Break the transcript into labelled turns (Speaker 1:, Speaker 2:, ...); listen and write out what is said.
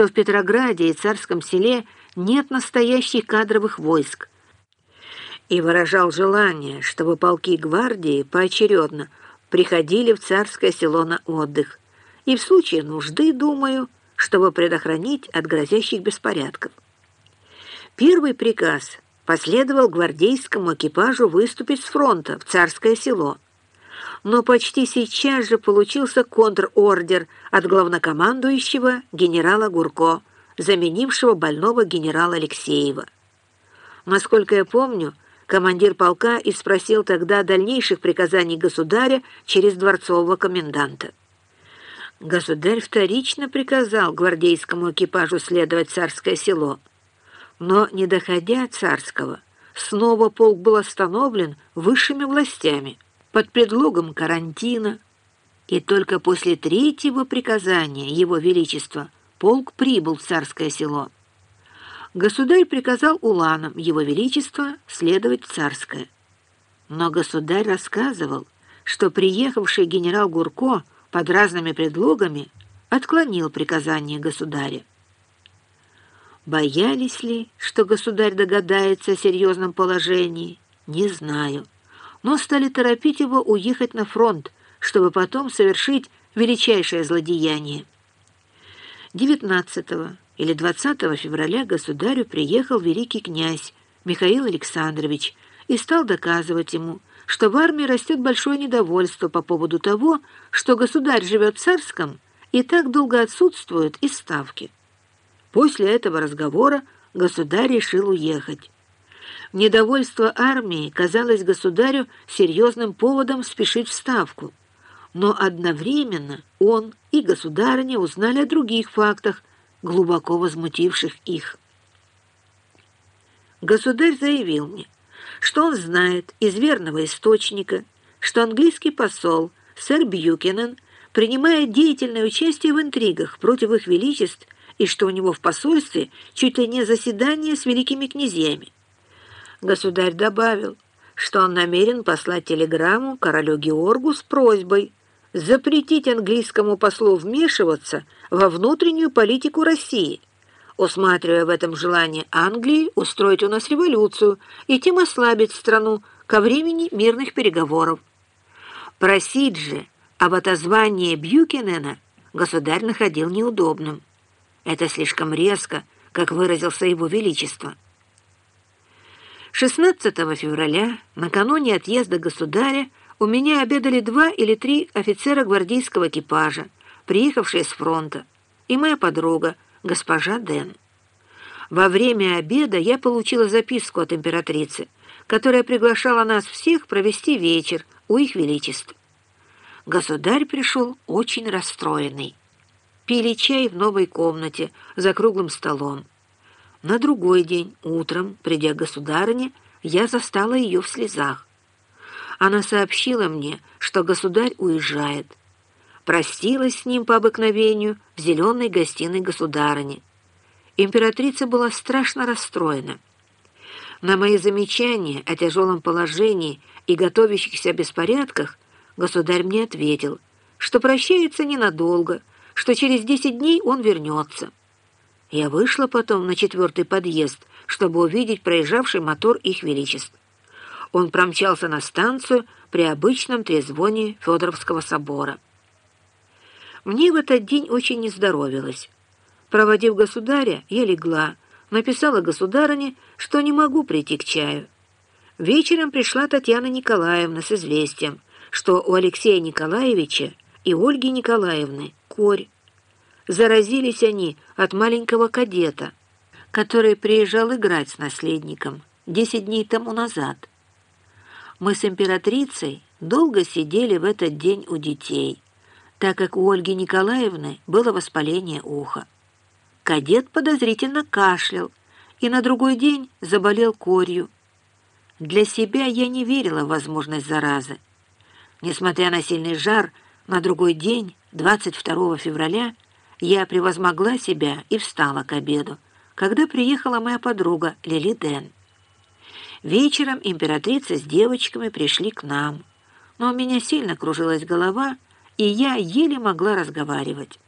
Speaker 1: что в Петрограде и Царском селе нет настоящих кадровых войск, и выражал желание, чтобы полки гвардии поочередно приходили в Царское село на отдых, и в случае нужды, думаю, чтобы предохранить от грозящих беспорядков. Первый приказ последовал гвардейскому экипажу выступить с фронта в Царское село, но почти сейчас же получился контрордер от главнокомандующего генерала Гурко, заменившего больного генерала Алексеева. Насколько я помню, командир полка и спросил тогда дальнейших приказаний государя через дворцового коменданта. Государь вторично приказал гвардейскому экипажу следовать царское село, но, не доходя царского, снова полк был остановлен высшими властями под предлогом карантина, и только после третьего приказания Его Величества полк прибыл в царское село. Государь приказал уланам Его Величества следовать в царское. Но государь рассказывал, что приехавший генерал Гурко под разными предлогами отклонил приказание государя. Боялись ли, что государь догадается о серьезном положении, не знаю, но стали торопить его уехать на фронт, чтобы потом совершить величайшее злодеяние. 19 или 20 февраля государю приехал великий князь Михаил Александрович и стал доказывать ему, что в армии растет большое недовольство по поводу того, что государь живет в Царском и так долго отсутствует из Ставки. После этого разговора государь решил уехать. Недовольство армии казалось государю серьезным поводом спешить в Ставку, но одновременно он и государыня узнали о других фактах, глубоко возмутивших их. Государь заявил мне – что он знает из верного источника, что английский посол сэр Бьюкенен принимает деятельное участие в интригах против их величеств и что у него в посольстве чуть ли не заседание с великими князьями. Государь добавил, что он намерен послать телеграмму королю Георгу с просьбой запретить английскому послу вмешиваться во внутреннюю политику России – усматривая в этом желание Англии устроить у нас революцию и тем ослабить страну ко времени мирных переговоров. Просить же об отозвании Бьюкенена государь находил неудобным. Это слишком резко, как выразился его величество. 16 февраля, накануне отъезда государя, у меня обедали два или три офицера гвардейского экипажа, приехавшие с фронта, и моя подруга, госпожа Дэн. Во время обеда я получила записку от императрицы, которая приглашала нас всех провести вечер у их величеств. Государь пришел очень расстроенный. Пили чай в новой комнате за круглым столом. На другой день, утром, придя к государыне, я застала ее в слезах. Она сообщила мне, что государь уезжает простилась с ним по обыкновению в зеленой гостиной государыни. Императрица была страшно расстроена. На мои замечания о тяжелом положении и готовящихся беспорядках государь мне ответил, что прощается ненадолго, что через десять дней он вернется. Я вышла потом на четвертый подъезд, чтобы увидеть проезжавший мотор их величеств. Он промчался на станцию при обычном трезвоне Федоровского собора. Мне в этот день очень не здоровилось. Проводив государя, я легла, написала государыне, что не могу прийти к чаю. Вечером пришла Татьяна Николаевна с известием, что у Алексея Николаевича и Ольги Николаевны корь. Заразились они от маленького кадета, который приезжал играть с наследником десять дней тому назад. Мы с императрицей долго сидели в этот день у детей – так как у Ольги Николаевны было воспаление уха. Кадет подозрительно кашлял и на другой день заболел корью. Для себя я не верила в возможность заразы. Несмотря на сильный жар, на другой день, 22 февраля, я превозмогла себя и встала к обеду, когда приехала моя подруга Лили Дэн. Вечером императрица с девочками пришли к нам, но у меня сильно кружилась голова, и я еле могла разговаривать.